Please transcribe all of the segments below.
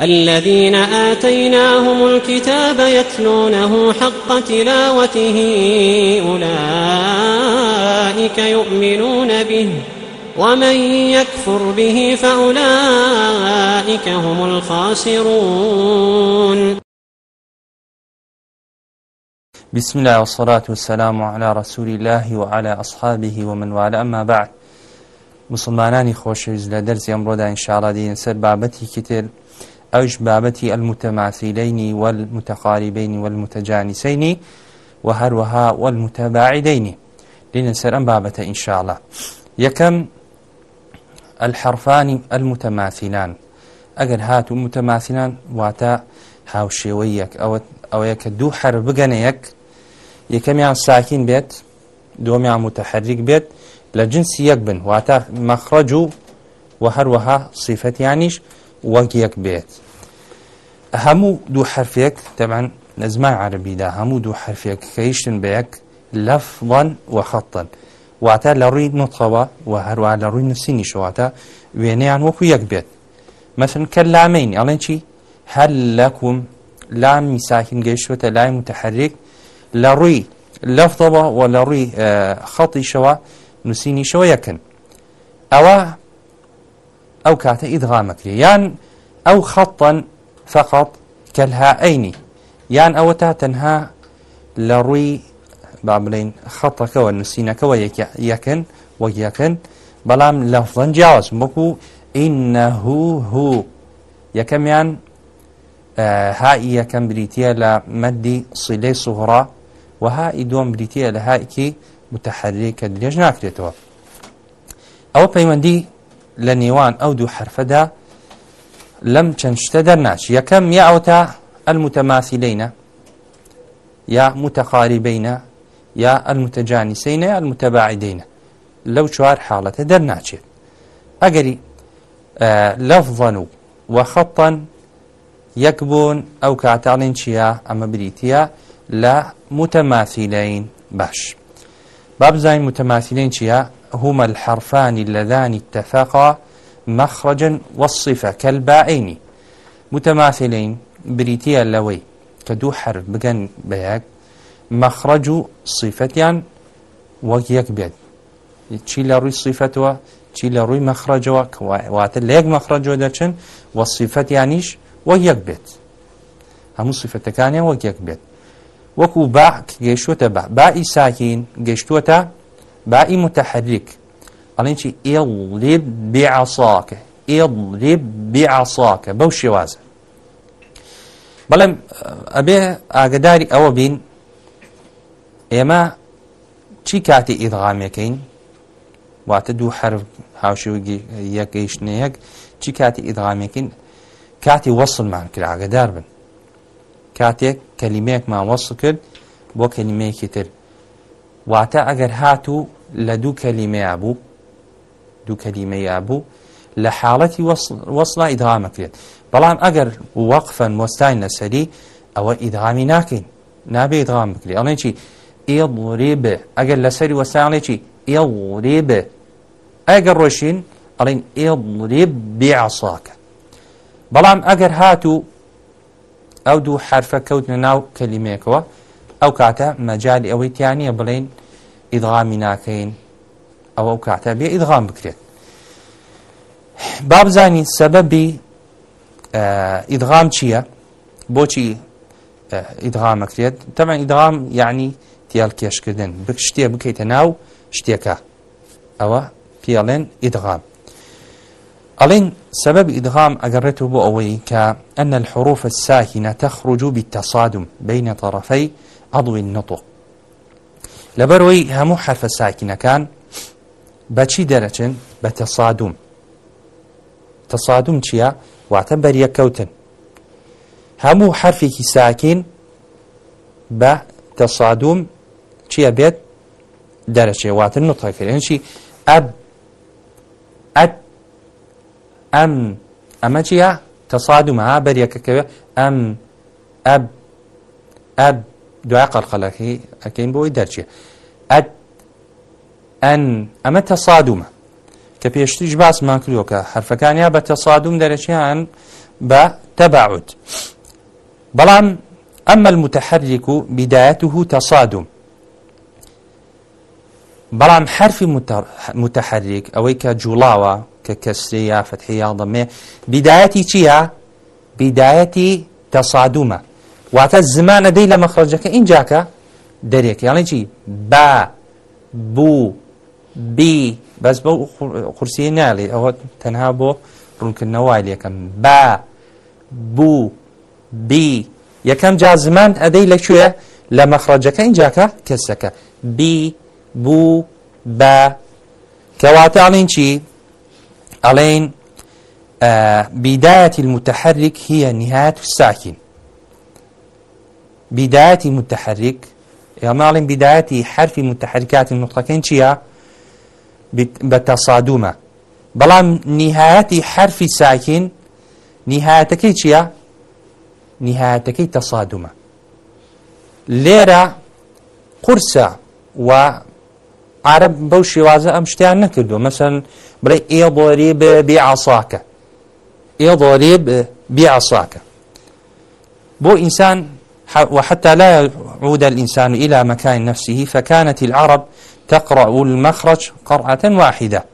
الذين آتيناهم الكتاب يتلونه حق تلاوته أولئك يؤمنون به ومن يكفر به فأولئك هم الخاسرون بسم الله والصلاة والسلام على رسول الله وعلى أصحابه ومن والاه أما بعد مسلمانانی خۆشویست لە دەرزی ئەمڕۆدا ئینشاڵادین سەر بابەتی کتێر ئەوش بابەتی المتەماسیلینی والمتەقاریبینی والمتەجانیسینی و هەروەها والمتەباعیدینی لینە سەر ئەم بابەتە ئینشاءڵە یەکەم الحرفانی المتەماسیلان ئەگەر هاتو متەماسیلان واتە هاوشێوەیەک ئەوەیە کە دوو حەر بگەنەیەک یەکەمیان ساکین بێت دومیان متەحرک بێت لە جنسی یەک بن واتە مەخڕەج و و هەروەها صیفەتیانیش وەک یەک بێت هەموو دوو حرفێک تەمان نەزمای عربیدا هەموو دوو حرفێک کەیشتن بە یەک لەفڵەن وەخەتن واتە لە ڕووی نوتخەوە و هەروە لە ڕووی نووسینی شواتە وێنەیان وەکو یەک بێت مەسن کە لامەین ئەڵێن چی هەل لەکوم لامی ساکن گەیشتوەتە لای متحرک لە ڕووی لەفتەوە و لە ڕووی خەڵیشەوە نووسینیشەوە یەکن ئەوە ئەو کاتە ئیدغامەکری یان ئەو خەتەن فقط کەلهائینی یان ئەوە تا تەنها لە ڕووی با بڵین خەتەکەەوە نووسینەکەەوە یەکن وەک یەکن بەڵام لەفڵەن جیاواز وەکو ئینەهوو هو یەکەمیان هائی یەکەم بریتە لە مەدی سیلەی سوهڕا و هائی دووەم بریتە لە هایکی متحەری کە درێژ ناکرێتەوە ئەوە پەیوەندی لە نێوان ئەو دوو حرفەدا لەم چەند شتە دەرناچ یەکەم یا ئەوتا ئەلمتەماسیلینە یا متەقاریبینە یا ئەلمتەجانیسینە یا ئەلمتەباعیدینە لەو چوار حاڵەتە دەرناچێت ئەگەری لەفظەن و وەخەتەن یەک بوون ئەو کاتاڵین چییە ئەمە بریتە لە متەماسیلین باش بابزانین متەماسیلین چییە هما الحرفان اللذان اتفقا مخرجا والصفة كالبائين متماثلين بريتيا لوي كدو حرف بقن بياك مخرج صفتيان وەکیەک بێت چی لە ڕووی سیفەتەوە چی لە ڕووی مەخرەجەوە واتە لە یەک مەخرەجەوە دەچن وە سیفەتیانیش وە یەک بێت هەموو سیفەتەکانیان وەک یەک بێت وەکو باک گەیشتوتە با بائی ساکین گەیشتوتە بائی متحرك ئەڵێن چی ئێڵێب بێعساکە ئێڵێب بێعساکە بەو شێوازە بەڵێم ئەبێ ئاگداری ئەوە بین ئێمە چی کاتی ئیدغامەکەین واتە دوو حرف هاوشێوەگی یەکەیشتنەیەک چی کاتی ئیدغامەکەین کاتی وەصلمان کرا ئاگدار بن کاتێک کەلیمەیەکمان وەصل کرد بۆ کەلیمەیەکی تر واتە ئەگەر هاتوو لە دوو کەلیمەیە بوو دوو کەلیمەیە بوو لە حاڵەتی وەصلا ئیدغامەکرێت بەڵام ئەگەر وەقفەن وەستای لەسەری ئەوە ئیدغامی ناکەین نابێ ئیدغام بکرێت ئەڵێ چی ئێڵێ ب ئەگەر لەسەری وەساڵێکی ئێڵێ ب ئەگەر ڕۆشین ئەڵین ئێڵێ بێعساکە بەڵام ئەگەر هاتوو ئەو دوو حرفە کەوتنە ناو کەلیمێکەوە ئەو کاتە مەجای ئەوەی تیانە بڵین ئیدغامی ناکەین ئەوە ئەو کاتە بێ ئیدغام بکرێت با بزانین سەبەبی ئیدغام چییە بۆچی ئیدغامەکرێت تەمە ئیدغام یعنی تیال کێشکردن شتێ بکەیتە ناو شتێکە ئەوە پیاڵێن ئیدغام ئەڵین سبب إدغام أقرته بأوي كأن الحروف الساكنة تخرج بالتصادم بين طرفي ئەڵوی نەتۆ لەبەرەوەی هەموو حرفە ساکینەکان بەچی دەرەچن بە تەسادوم تەسادوم چییە واتە بەریەکەوتن هەموو حرفێکی ساکین بە تەسادوم چییە بێت دەرەچێواتن نوتەکردێنشی ئەب ئەت ئەم ئەمە چیە تەسادومە بەریەکەکەوێ ئەم ئەب ئەب دوای قەلقەلەکەی ئەەکەین بۆی دەرچێ ئەد ئەن ئەمە تەسادومە کە پێشتیش باسمان کردوکە هەرفەکانیا بە تەسادوم دەرەچیان بە تەباعوت بەڵام ئەمە المتحرك بدايته تصادم بەڵام حرفی متحرك ئەوەی کە جوڵاوە کە کەسری یا فتحی یا ضمێ بداەتی چییە؟ بداەتی تەسادومە واتە زمانە دەی لە مەخرجەکە اینجاکە دەرێک یاڵی چی با بوو بی بەس بە قورسی ناڵێ ئەوە تەنها بۆ ڕوونکردنەوەی لەکەم با بوو بی یەکەم جا زمان ئەدەی لەکوێ لە مەخرەجەکە اینجاکە کەسەکە بی بوو بە کەواتە ئەڵین چی ئەڵێن بداية المتحرك هي نهاية الساكن بداية متحرك يا ماڵین بداية حرف متحركات نقطەکەین چییە بە تەسادومە بەڵام نهایەتی حرفی ساکین نهایەتەکەی چییە نهایەتەکەی تەسادومە لێرە قورسە و عرب بەو شێوازە ئەم شتیان نەکردو مەسن بڵێ ئێڵۆری بێ عساکە ئێڵۆری بێ عساکە بۆ ئینسان وحتى لا يعود الإنسان إلى مكان نفسه فكانت العرب تقرأ المخرج قرأة واحدة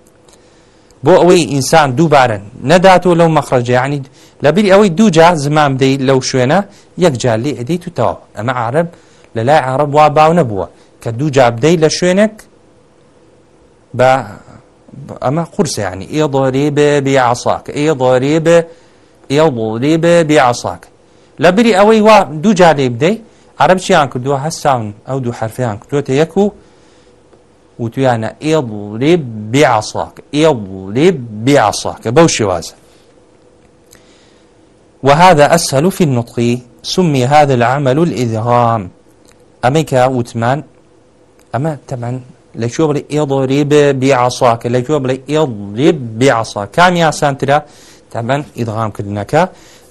بۆ ئەوەی ئینسان دووبارن نەداتەوە لەو مەخرج یعنی لەبیری ئەوەی دوو جار زمام دەی لەو شوێنە یەکجار لێ ئەدەیت و تاوە ئەمە عرب لە لای عرب وا باو نەبووە کە دوو جار بدەی لە شوێنێک بە ئەمە قورسە ینی ئێ دۆری بێ بێ عساک ئێ دۆری بێ ئێڵ بۆ لێ بێ بێ عساک لە بری ئەوەی وا دوو جارێ بدەی عرب چیان کردووە هەستاون ئەو دوو حرفیان کردوتە یەک و وتویانە ئێڵێ بێعساک ئێڵێ بێعساکە بەو شێوازە وهذا أسهل في النطق سمي هذا العمل الإذهام أميكا وتمان أما طبعا لە شو بڵێ ئێڵۆری بە بیعساکە لە کوێ بڵێ ئێڵێ بیعسا کامی ئاسانترە تەمەەن ئیدغامکردنەکە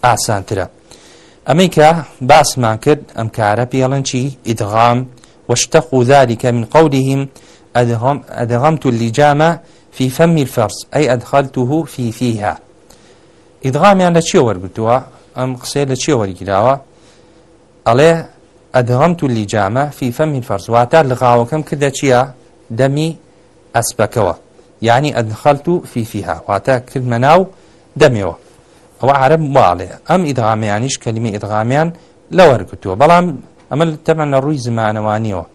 ئاسانترە ئەمەی کە باسمان کرد ئەم کارە پێڵەن چی ئیدغام واشتقوا ذلك من قولهم أدغم أدغمت اللجام في فم الفرس أي أدخلته في فيها إدغام يعني لشي ورقتوا أم قصير لشي ورقلاوا عليه أدغمت اللجام في فم الفرس واتار لغاوكم كدا شيا دمي أسبكوا يعني أدخلت في فيها واتا كلمة ناو دميوه ئەوە عرب واڵێ ئەم ئیدغامیانیش کەلیمی ئیدغامیان لە وەرگتووە بەڵام ئەمە تەمەەن لە ڕووی زمانەوانیەوە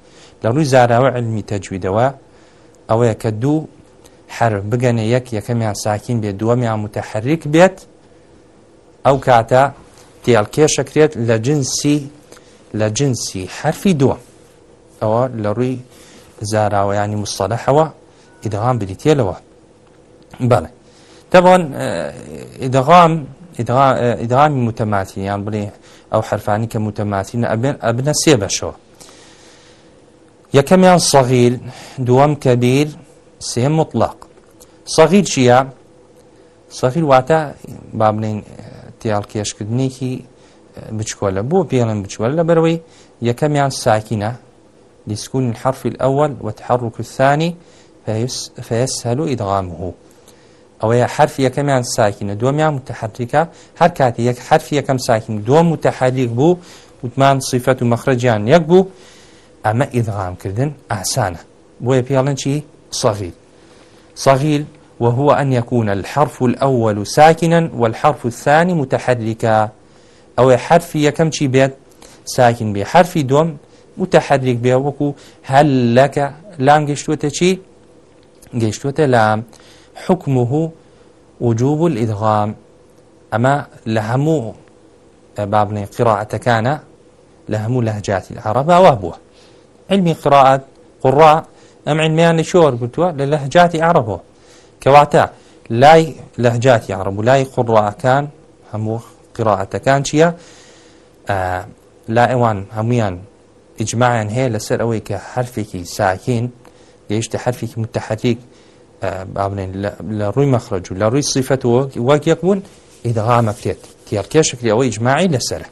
لە ڕووی زاراوە علمی تەجویدەوە ئەوەیە کە دوو حەر بگەنە یەک یەکەمیان ساکین بێت دووەمیان متەحرک بێت ئەو کاتە تێڵکێشەکرێت لە جنسی لە جنسی حرفی دووە ئەوە لە ڕووی زاراوەیانی مستەلەحەوە ئیدغام بریتێلەوە بەڵێ طبعا ادغام ادغامی متماتی یان بڵێ ئەو حرفانی کە متماتینە ئەبنە سێ بەشەوە یەکەمیان سەغیل دووەم کەبیر سێ مطلق سەغیل چییە سەغیل واتە با بڵێن تیاڵ کێشکردنێکی بچکۆلە بۆ پێڵم بچوەل لە بەرەوەی یەکەمیان ساکینە لسكون الحرف الأول وتحرك الثاني فيسهل إدغامه ئەوەیە حرف یەکەمیان ساکینە دومیان متتحریکە هەر کاتی یەک حرف یەکەم ساکین دۆم و تەحریک بوو وتمان سیفەت و مەخرەجیان یەک بوو ئەمە ئیدغامکردن ئاسانە بۆیە پیاڵەن چی صغير صغير وهو أن يكون الحرف الأول ساكنا والحرف الثاني متحركا أو حرف يكم شي بيت ساكن بحرف دوم متحرك بيوكو هل لك لام قشتوته شي قشتوته لام حكمه وجوب الإدغام أما لهمو بابني قراءة كان لهمو لهجات العرب وابوه علمي قراءة قراء ئەم عینمیان لە شۆر گوتووە لە لەهجاتی عربەوە کەواتە لای لەهجاتی عرب و لای قڕعەکان هەموو قراعەتەکان چییە لا ئەوان هەمویان ئیجمماعیان هەیە لەسەر ئەوەی کە حرفێکی ساکین گەیشتە حرفێکی متتەحەتیک بابنێن لە ڕووی مەخرج و لە ڕووی سیفەتەوە واک یەک بوون ئیدغامە بکرێت تێرکێشکری ئەوەی ئیجمماعی لەسرە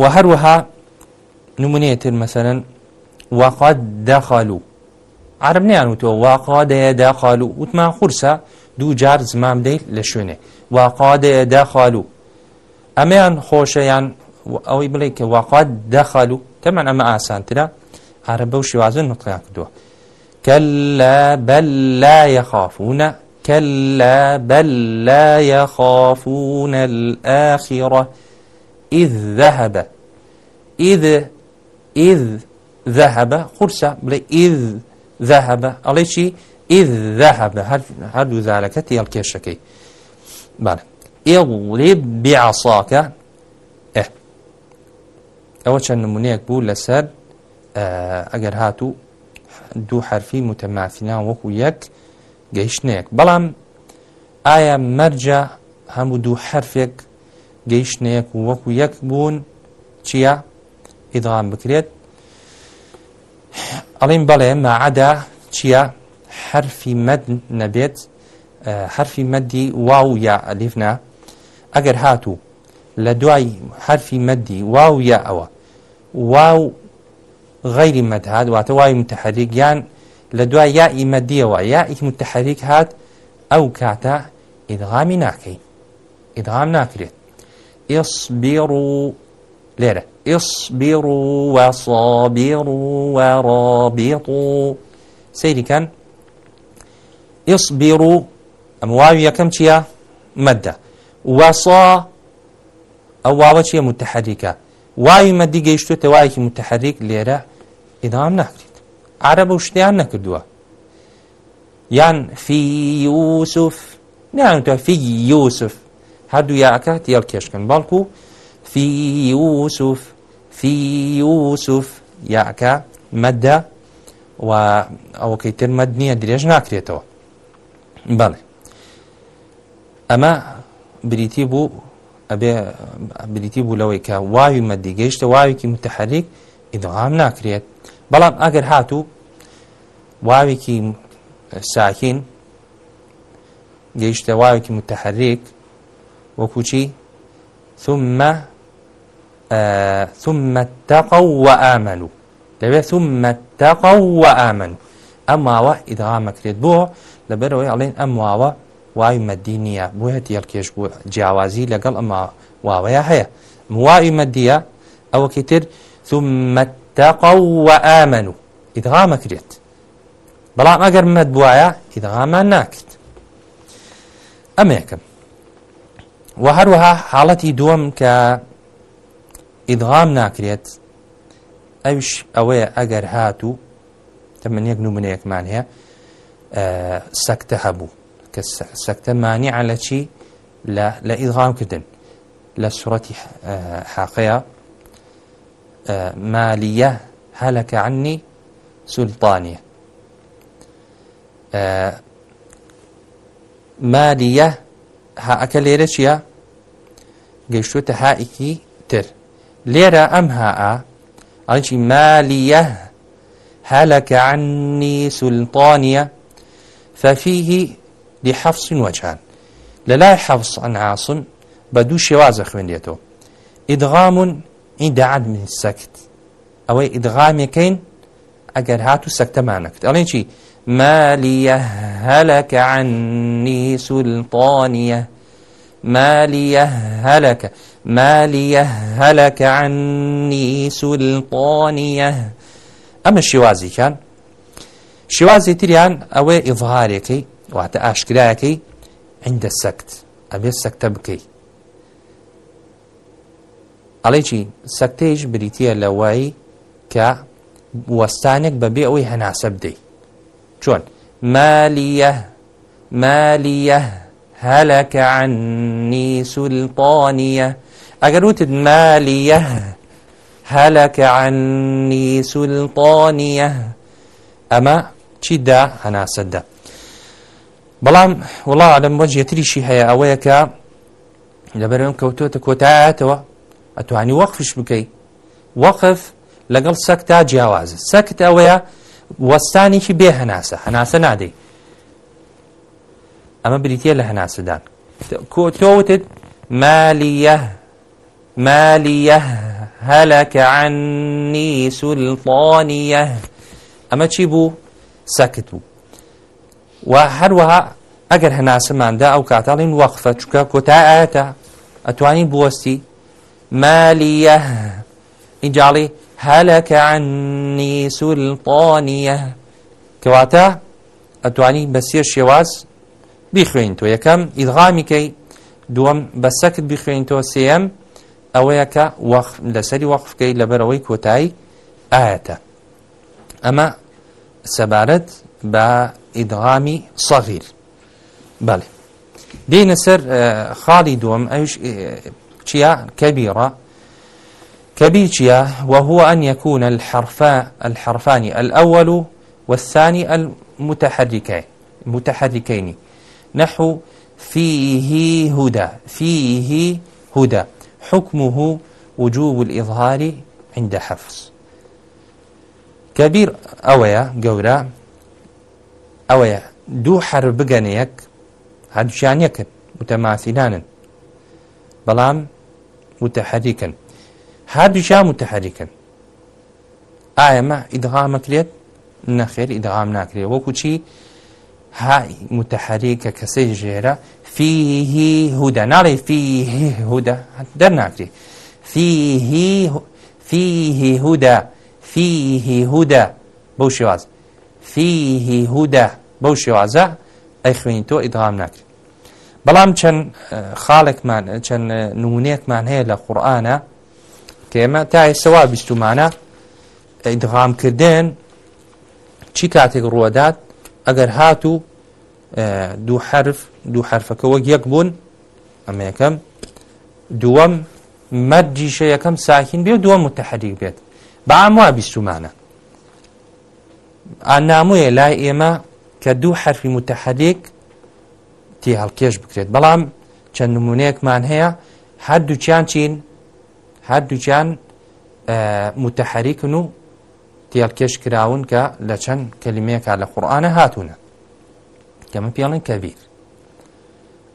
وە هەروەها نمونەیە تر مەسەرەن واقعات داخالو عرب نیان وتەوە واقع دەیە داخالو وتمان قورسە دوو جار زمام دەیت لە شوێنێ واقع دەیە داخالو ئەمەیان خۆشەیان ئەوەی بڵێ کە واقعات داخالو تەمان ئەمە ئاسانترە عرب بەو شیوازن نوتقیا کردووە كلا بل لا يخافون كلا بل لا يخافون الآخرة إذ ذهب إذ إذ ذهب قرصة بل إذ ذهب عليه شيء إذ ذهب هل ذلك تيالك الشكي بله اضرب بعصاك اه أول شيء نمونيك بول لسر ئەگەر هاتوو دوو حرفی متەماسینا وەکو یەک گەیشتنەیەک بەڵام ئایا مەرجە هەموو دوو حرفێک گەیشتنەیەک و وەکو یەک بوون چییە ئیدغام بکرێت ئەڵین بەڵێ مەعادا چییە حرفی مەد نەبێت حرفی مەدی واو یا ئەلیفنا ئەگەر هاتوو لە دوای حرفی مەدی واو یا ئەوە واو غەیری مەدهاد واتە وای متحەریک یان لە دوای یا ئیمەدیەوە یا ئیک متحەریک هات ئەو کاتە ئیدغامی ناکەین ئیدغام ناکرێت ئێسبیر و لێرە ئێسبیر و وەسابیر و وەڕابێت و سەیریکەن ئێسبیر و ئەم واوی یەکەم چییە مەدە وەسا ئەو واوە چیە متحەریکە وای مەدی گەیشتوێتە وایەکی متحەریک لێرە ئیدام ناکرێت عرە بە شتیان نەکردووە یان فی یوسف نیانتە فی یوسف هەردوو یاکات یەڵ کێشکن بەڵکو فی یوسف فی یوسف یاکە مەدە و ئەوەکەی تر مەد نییە درێژ ناکرێتەوە بەڵێ ئەمە بریتی بوو ئەبێ بریتی بوو لەوەی کە واوی مەدیگەیشتە واوێکی متتحریک ئیدغام ناکرێت بەڵام ئەگەر هاتوو واوێکی ساکین گەیشتە واوێکی متتحرێک وەکوچی ثمە ثمە تەقە و ئامەلو دەوێت ثمە تەقە و ئامن ئەم ماوە ئیدغامەکرێت بۆ لەبەرەوەی ئەڵێن ئەم واوە وای مەدی نییە بۆیە تێڵکێش بوو جیاوازی لەگەڵ ئەما واوەیە هەیە موای مەدیە ئەوەکی تر ثمە تەقاو و ئامن و ئیدغامەکرێت بەڵام ئەگەر مەد بواە ئیدغامان ناکرد ئەمە یەکەم و هەروەها حاڵەتی دووەم کە ئیدغام ناکرێت ئەوش ئەوەیە ئەگەر هات و تەمەنیەک نومنەیەکمان هەیە سەکتە هەبوو کە سەکتە مانی علە چی لە ئیدغامکردن لە سوەتی حاقەیە مالية هلك عني سلطانية مالية هاەکە لێرە چییە گەیشتوتە هائیکی تر لێرە ئەم هاء ئەنچی مالية هلك عني سلطانية ففيه لحفص وجهان لەلای حەفص عن عاصم بە دوو شێوازە خوێندێتەوە ئیدغام این داعد من سەکت ئەوەی ئیدغامەکەین ئەگەر هات و سەکتەمانەکت ئەڵێن چی مالیە هەلەکە عنی سولطانیە مالیە هەلەکە مالیە هەلەکە عنی سولطانیە ئەمە شێوازیکان شێوازی تریان ئەوەی ئیڤهارێکی واتە ئاشکرایەکەی عندە سەکت ئەبێ سەکتە بکەیت ئەڵێکی سەکتەیش بریتە لە وایی کە وەستانێک بەبێ ئەوەی هەناسە بدەیت چۆن مالیە مالیە هەلەکە عنی سولپانیە ئەگەر وتت مالیە هەلەکە عنی سولپانیە ئەمە چیدا هەناسەدا بەڵام وڵا لەم بۆ جێتریشی هەیە ئەوەیە کە لەبەرم کەوتۆتە کۆتایەتەوە ئەتوانی وەقفش بکەیت وەقف لەگەڵ سەکتا جیاوازە سەکت ئەوەیە وەستانێکی بێ هەناسە هەناسە نادەی ئەمە بریتە لە هەناسەدان تۆوتت مالیە مالیە هەلەکە عنی سولطانیە ئەمە چی بوو سەکت بوو و هەروەها ئەگەر هەناسەماندا ئەو کاتاڵین وەقفە چکە کۆتا ئاەتە ئەتوانین بوەستی مالية إنجالي هلك عني سلطانية كواتا أتواني بسير شواز بخوين تو يكم إدغامي كي دوم بسكت بخوين تو سيم أو يكا وقف لسري وقف كي لبروي كوتاي آياتا أما سبارت با إدغامي صغير بله دينا سر خالي دوم أيش چيا كبيرة كبيتشيا وهو أن يكون الحرفا الحرفان الأول والثاني المتحركين متحركين نحو فيه هدى فيه هدى حكمه وجوب الإظهار عند حفظ كبير أويا قورا أويا دو حرب بقنيك هادشان يكن متماثلان بەڵام متەحەریکن هادوشا متەحەریکن ئایەمە ئیدغامەکرێت نەخێر ئیدغام ناکرێت وەکو چی هاي متحريكە کەسەی ژێرە فیهی هودا ناڵێ فیهی هودا دەرناکری فیهی فیهی هودا فیهی هودا بەو شێواز فیهی هودا بەو شێوازە ئەی خوێنی تۆ ئیدغام ناکرێت بەڵام چەند خاڵێکمان چەند نمونەیەکمان هەیە لە قورآانە کێمە تا ئێسەوا بیستمانە ئەیدغامکردن چی کاتێک ڕوەدات ئەگەر هات و دوو حرف دوو حرفەکە وەک یەک بوون ئەمە یەکەم دووەم مەرجیشە یەکەم ساکین بێ دووەم متتەحەریک بێت بەام وا بیستمانە ئانامویە لای ئێمە کە دوو حرفی متتەحەریک تی هەڵکێش بکرێت بەڵام چەند نمونەیەکمان هەیە هەردووچیان چین هەردووچیان متەحەریکن و تێڵکێش کراون کە لە چەند کەلیمەیەکە لە قورآانە هاتوونە کەمە پێڵێن کەبیر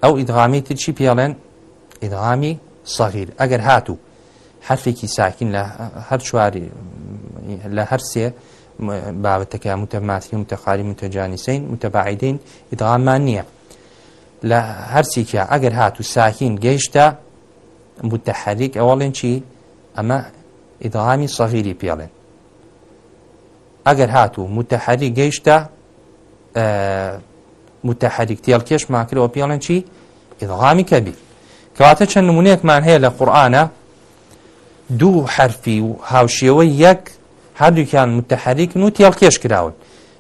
ئەو ئیدغامی ترچی پێڵێن ئیدغامی سەغیر ئەگەر هاتوو حرفێکی ساکین لە هەر چواری لە هەر سێ بابەتەکە متەماسی و متەخاری متەجانیسین متەباعیدین ئیدغامان نییە لە هەرسێکە ئەگەر هات و ساکین گەیشتە متتەحەریک ئەوڵێن چی ئەمە ئیدڵامی سەغیری پێڵێن ئەگەر هات و متتەحەری گەیشتە متتەحەریک تێڵکێش ماکرەوە پێڵێن چی ئیدڵامی کەبی کەواتە چەند نمونونێکمان هەیە لە قورآانە دوو حرفی و هاوشێوە یەک هەردووکیان متتەحەریک و تێڵکێش کراون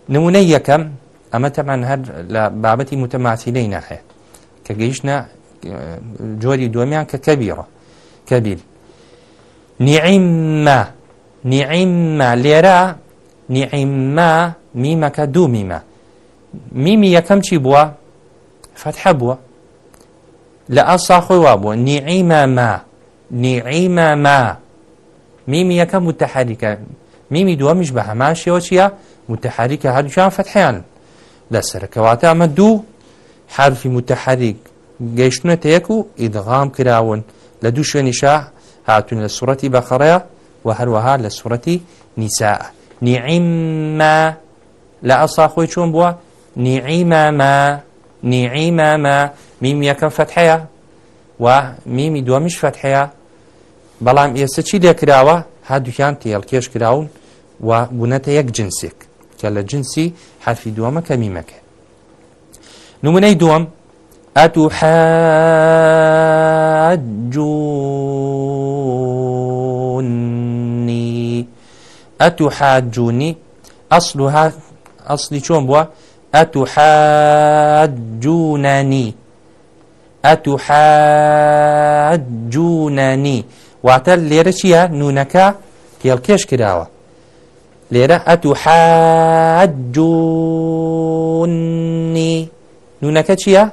نمونە یەکەم ئەمە تەمان هەر لە بابەتی متەماسیلەی نەخێت کە گەیشتە جۆری دومیان کە کەبیڕە کەبیل نیعیممە نیعیممە لێرە نیعیممە میمەکە دوو میمە میمی یەکەم چی بووە فەتحە بووە لە ئاسا خۆی وا بووە نیعیمەمە نیعیمەمە میمی یەکەم متحریکە میمی دووەمیش بە هەمان شێوە چییە متحریکە هەردووچیان فەتحیان لەسەرکەواتە ئەمە دوو حرفی متتحریک گەیشتونەتە یەک و ئیدغام کراون لە دوو شوێنیشا هاتون لە سوەتی بەخڕەیە و هەروەها لە سوەتی نیسا نیعیممە لە ئەسا خۆی چۆن بووە نیعیمەمە نیعیمەمە میم یەکەم فەتحەیە و میمی دووەمیش فەتحەیە بەڵام ئێستا چی لێکراوە هەردووکیان تێڵکێش کراون و بوونەتە یەک جنسێک کە لە جنسی حرفی دووەمە کەمیمەکە نمونەی دووەم ئەتو حجونی ئەتو حاجونی ئەسلها ئەسلی چۆن بووە ئەتو حجونانی ئەتو حجونانی واتە لێرە چییە نونەکە تێڵکێش کراوە لێرە ئەتوحەجونی نونەکە چییە؟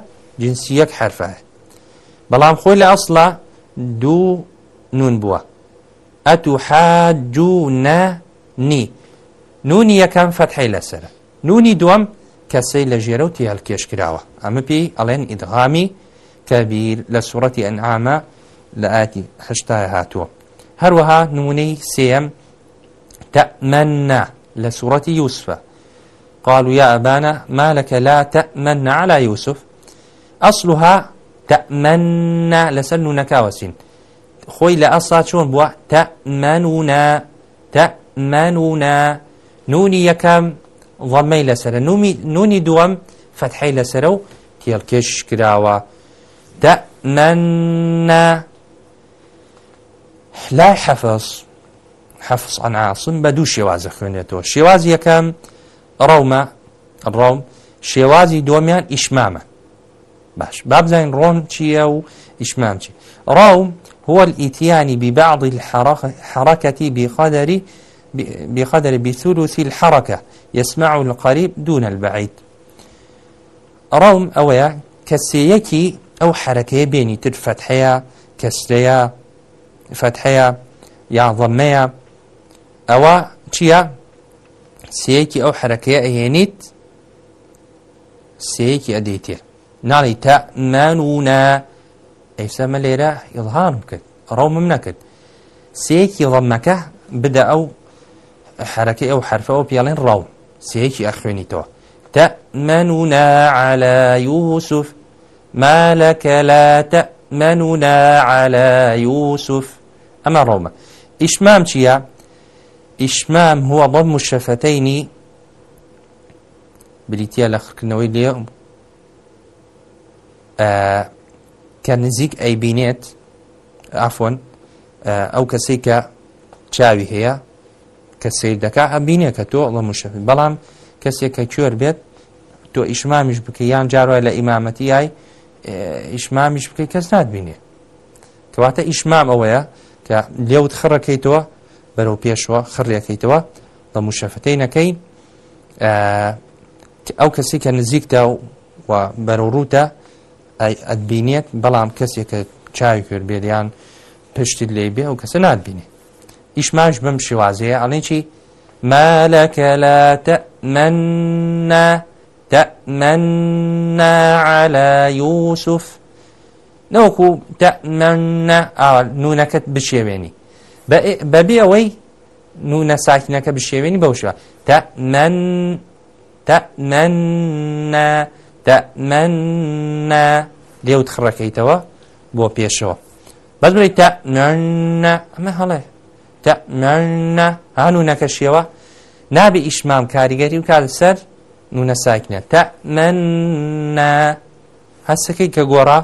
جنسی یەک حرفە بەڵام خۆی لە ئەسڵە دوو نون بووە ئەتوحەجونە نی نونی یەکەم فەتحی لەسرە نونی دووەم کەسەی لە ژێرە و تیال کێشکراوە ئەمە پێی ئەڵێن ئیدغامی کەبیر لە سوڕەتی ئەنعامە لە ئاتی هەشتای هاتووە هەروەها نمونەی سێم تأمنا لسورة يوسف قالوا يا أبانا ما لك لا تأمن على يوسف أصلها تأمنا لسن نكاوسين خۆی لە ئەسا چۆن بووە تەمەنونە تەمەنونە نونی یەکەم ڵەمەی لەسرە نونی دووەم فەتحەی لەسرە و تێڵکێش کراوە تەمەنە لای حەفەز حەفز عن عاصم بە دوو شێوازە خوێنێتەوە شێوازی یەکەم ڕەومە ڕەوم شێوازی دۆمیان ئیشمامە باش بابزین ڕۆن چییە و ئیشمان چی ڕەوم هو الإتيان ببعض الحركة بقدر بقدر بثلث الحركة يسمع القريب دون البعيد ڕەوم ئەوەیە کەسەیەکی ئەو حرەکەیە بینی تر فتحەیە کەسرەیە فتحەیە یا ضمەیە ئەوە چییە سەیەکی ئەو حرەکەیە ئەهێنیت سەیەکی ئەدەیتێ ناڵی تا نانونا ئەیسەمە لێرە ئڵهام کرد ڕەومم نەکرد سەیەکی ڕەمەکە بدە ئەو حرەکەی ئەو حرفەوە پیاڵێن ڕاو سەیەکی ئەخوێنیتەوە تأمننا على يوسف ما لك لا تأمننا على يوسف أما روما إشمام چيا ئیشمام هو ضم الشفتين بریتە لە خکردنەوەی لێ کە نزیک ئەیبینێت ئافۆن ئەو کەسەی کە چاوی هەیە کە سیر دەکا ئەبینێ کە تۆ ئەڵە مشەفی بەڵام کەسێک کە کوێر بێت تۆ ئیشمامیش بکە یان جاڕای لە ئیمامەتی یای ئیشمامیش بکەی کەس ناتبینێ کەواتە ئیشمام ئەوەیە کە لێوت خڕەکەیتەوە بەرەو پێشوە خڕیەکەیتەوە لە موشەفتەی نەکەین ئەو کەسی کە نزیکدا و بەرەو ڕوودا ئەدبینێت بەڵام کەسێکە چاوی کرد بێریان پشتی لێ بێ ئەو کەسە نادبینێ ئیشماش بەم شێوازەیە ئەڵێ چی مالەکە لە تەمەنا تەمەنا على یوسف نەوەکو تەمەنا ئاوە نونەکەت بشێوێنی بەبێ ئەوەی نونە ساکنەکە بشێوێنی بەوشە تا من تا منە تا منە لێوت خڕەکەیتەوە بۆ پێشەوە بەس بڵی تا منە ئەمە هەڵێ تا منە هانوو نەکەشیەوە نابێ ئیشمام کاریگەری و کار سەر نونە ساکنە تا منە هەسەکەی کە گۆڕە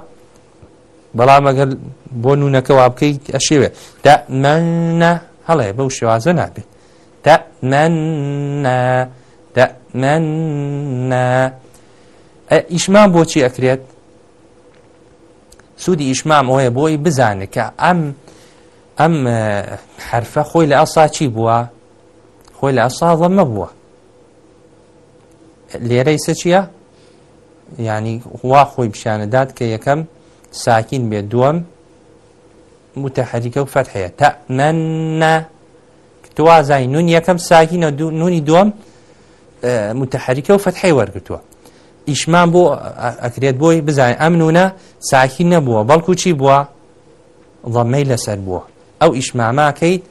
بەڵام ئەگەر بۆ نونەکە وا بکەیت ئەشێوێ دا منە هەڵێ بەو شێوازە نابێت دا منە دا منە ئیشمان بۆچی ئەکرێت سوودی ئیشمام ئەوەیە بۆی بزانێت کە ئەم ئەم حرفە خۆی لە ئەسا چی بووە خۆی لە ئەسا ڵەمە بووە لێرەی سە چییە؟ ینی وا خۆی پیشانەدات کە یەکەم ساکین بێ دووەم متەحەریکە و فەرحەیە تا نەنە توازای نون یەکەم ساکینە نونی دووەم متەحەریکە و فەتحی وەرگتووە ئیشمان بۆ ئەکرێت بۆی بزانین ئەم نونە ساکی نەبووە بەڵکو چی بووە ڵەمەی لەسەر بووە ئەو ئیشماماکەیت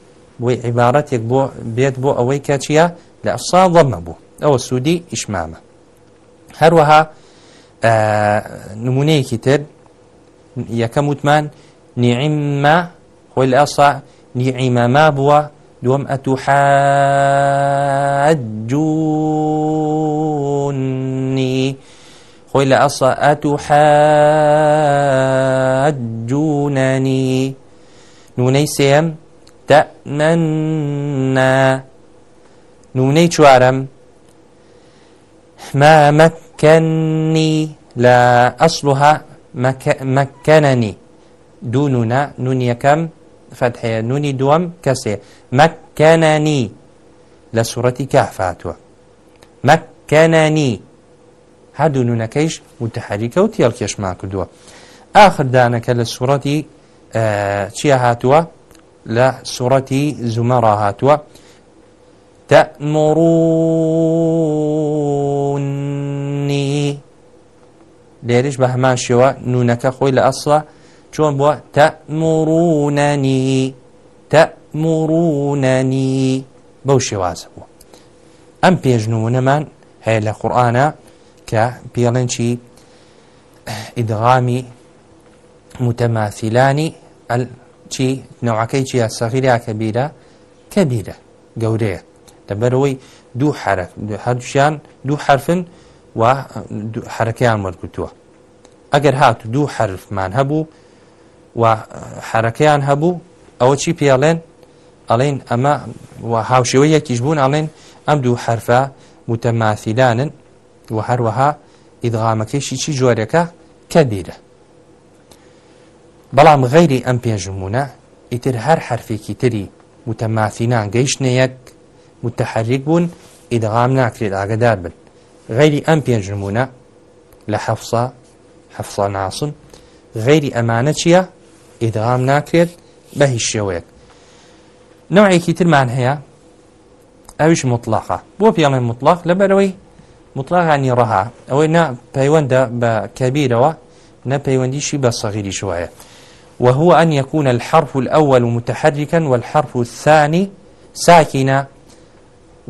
بۆی عیبارەتێک بۆ بێت بۆ ئەوەی کە چیە لە ئەسا ڵەمە بوو ئەوە سوودی ئیشمامە هەروەها نمونەیەکی تر یەکەم وتمان نیعیممە خۆی لە ئەسا نیعیمەما بووە دووەم ئەتوحەجوونی خۆی لە ئەسا ئەتوحەجوونەنی نونەی سێم تەمەنا نونەی چوارم ما مكني لا أصلها مەکەنەنی دوو نونە نون یەکەم فەتحەیە نونی دووەم کەسێ مەکەنەنی لە سوڕەتی کافاتوە مەکەنەنی هەردوو نونەکەیش متحریکە و تێڵ کێشمان کردووە ئاخردانەکە لە سوڕەتی چیە هاتووە لە سوڕەتی زومەڕا هاتووە تەمڕون لێرش بە هەمان شێوە نونەکە خۆی لە ئەسڵە چۆن بووە تەمورونەنی تەمورونەنی بەو شێوازە بوو ئەم پێشنونەمان هەیە لە قورآانە کە پێڵێن چی ئیدغامی متەماثیلانی چی نەوەکەی چیە سەغیریا کەبیرە کەبیرە گەورەیە لەبەرەوەی دوو حرف هەردووشیان دوو حرفن و حرەکەیان وەرگتووە ئەگەر هات دوو حرفمان هەبوو و حرەکەیان هەبوو ئەوە چی پێڵێن ئەڵێن ئەمە هاوشێوە یەکیش بوون ئەڵێن ئەم دوو حرفە متەماسیلانن و هەروەها ئیدغامەکەیشی چی جۆرەکە کە دیرە بەڵام غەیری ئەم پێنجمونە ئیتر هەر حرفێکی تری متەماسینان گەیشتنە یەک متتەحرک بوون ئیدغام ناکرێت ئاگدار بن غیری ئەم پێنج نمونە لە حەفسا حەفسا ناسم غیری ئەمانە چییە؟ ئیدغام ناکرێت بە هیچ شێوەیەک نوعێکی ترمان هەیە ئەویش مطلاقە بۆ پێڵێن مطلاق لەبەرەوەی مطلاقانی ڕەها ئەوەی نا پەیوەندە بە کەبیرەوە نە پەیوەندیشی بە سەغیری شوایە وهو أن يكون الحرف الأول متحركا والحرف الثاني ساكنا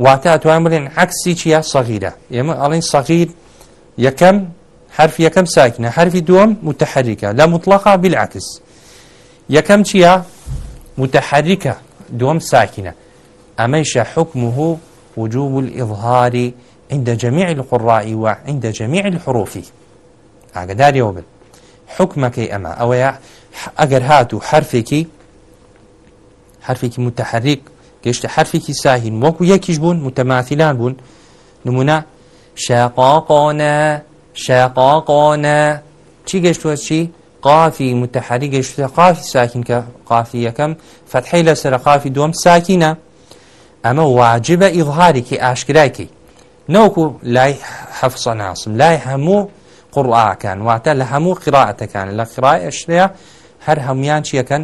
واتە ئەتوان بڵێن عکسی چیا سەغیرە ئێمە ئەڵین سەغیر یەکەم حرف یەکەم ساکنە حرفی دووەم متحرکە لە مطلقا بالعکس یەکەم چییە متحرکە دووەم ساکنە ئەمەیشە حکمه وجوب الإظهار عند جميع القراء وعند جميع الحروف ئاگدار ئەوە بن حکمەکەی ئەمە ئەوەیە ئەگەر هات و حرفێکی حرفێکی متحرک گەیشتە حرفێکی ساهین وەکو یەکیش بوون متەماثلان بوون نمونە شقاقانە شقاقانە چی گەشتوە چی قافی متحری گەشتە قافی ساکین کە قافی یەکەم فتحی لە سرە قافی دوم ساکینە ئەمە واجبە ئیغهارێکی ئاشکراکی نەوەکو لای حەفسە ناسم لای هەموو قڕعاکان واتە لە هەموو قراعەتەکان لە قراعشتەیە هەر هەمویان چیەکەن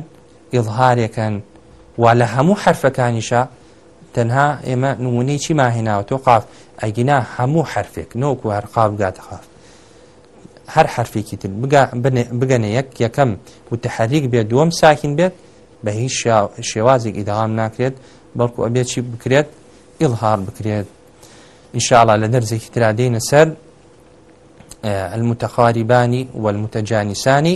ئیظهارەکەن وا لە هەموو حرفەکانیشە تەنها ئێمە نمونەی چی ماهێناوە تۆ قاف ئەگینا هەموو حرفێک نۆکو هەرقاف بگاتە خاف هەر حرفێکی تر بگەنە یەک یەکەم وتەحەریک بێت دووەم ساکین بێت بە هیچ شێوازێک ئیدام ناکرێت بەڵکو ئەبێت چی بکرێت ئڵهار بکرێت إنشاءله لە دەرزێکی ترادینە سەر المتەخاریبانی والمتەجانیسانی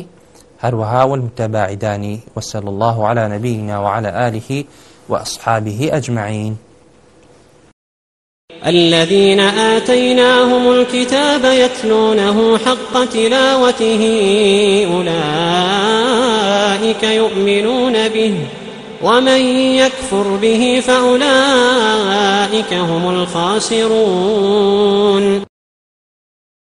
هەروەها والمتەباعدانی وصل الله على نبينا وعلى آله وأصحابه أجمعين الذين آتيناهم الكتاب يتلونه حق تلاوته أولئك يؤمنون به ومن يكفر به فأولئك هم الخاسرون